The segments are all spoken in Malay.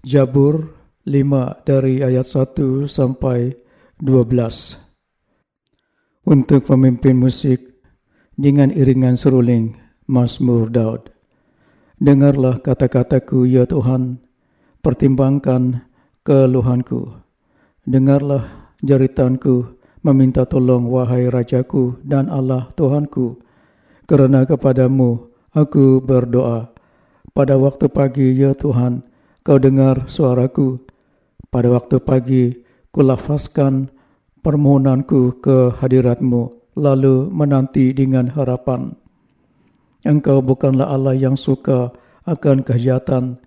Jabur 5 dari ayat 1 sampai 12. Untuk pemimpin musik dengan iringan seruling Mazmur Daud. Dengarlah kata-kataku ya Tuhan, pertimbangkan keluhanku. Dengarlah jeritanku, meminta tolong wahai Rajaku dan Allah Tuhanku. Kerana kepadamu aku berdoa. Pada waktu pagi ya Tuhan, kau dengar suaraku. Pada waktu pagi, ku lafazkan permohonanku ke hadiratmu, lalu menanti dengan harapan. Engkau bukanlah Allah yang suka akan kejahatan.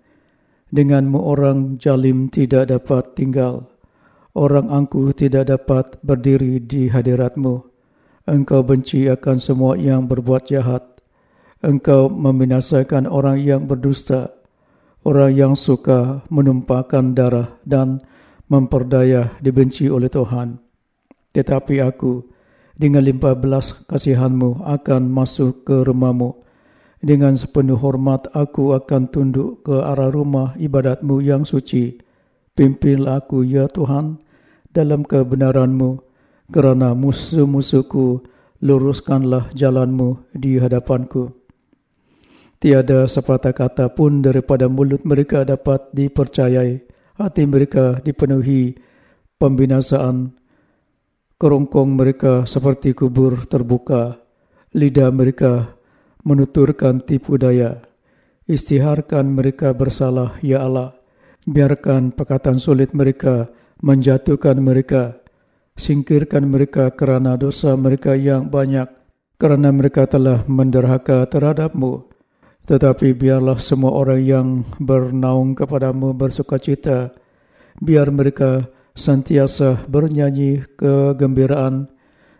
Denganmu orang jalim tidak dapat tinggal. Orang angku tidak dapat berdiri di hadiratmu. Engkau benci akan semua yang berbuat jahat. Engkau membinasakan orang yang berdusta orang yang suka menumpahkan darah dan memperdaya dibenci oleh Tuhan. Tetapi aku, dengan limpah belas kasihanmu, akan masuk ke rumahmu. Dengan sepenuh hormat, aku akan tunduk ke arah rumah ibadatmu yang suci. Pimpinlah aku, ya Tuhan, dalam kebenaranmu, kerana musuh-musuhku luruskanlah jalanmu di hadapanku. Tiada sepatah kata pun daripada mulut mereka dapat dipercayai. Hati mereka dipenuhi pembinasaan. Kerongkong mereka seperti kubur terbuka. Lidah mereka menuturkan tipu daya. Istiharkan mereka bersalah, Ya Allah. Biarkan perkataan sulit mereka menjatuhkan mereka. Singkirkan mereka kerana dosa mereka yang banyak. Kerana mereka telah menderhaka terhadapmu. Tetapi biarlah semua orang yang bernaung kepadamu bersuka cita. Biar mereka sentiasa bernyanyi kegembiraan.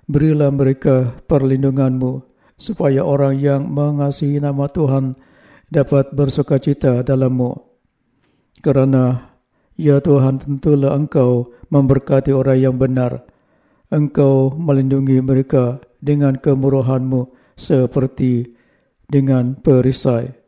Berilah mereka perlindunganmu supaya orang yang mengasihi nama Tuhan dapat bersuka cita dalammu. Kerana, ya Tuhan tentulah engkau memberkati orang yang benar. Engkau melindungi mereka dengan kemurahanmu seperti dengan perisai.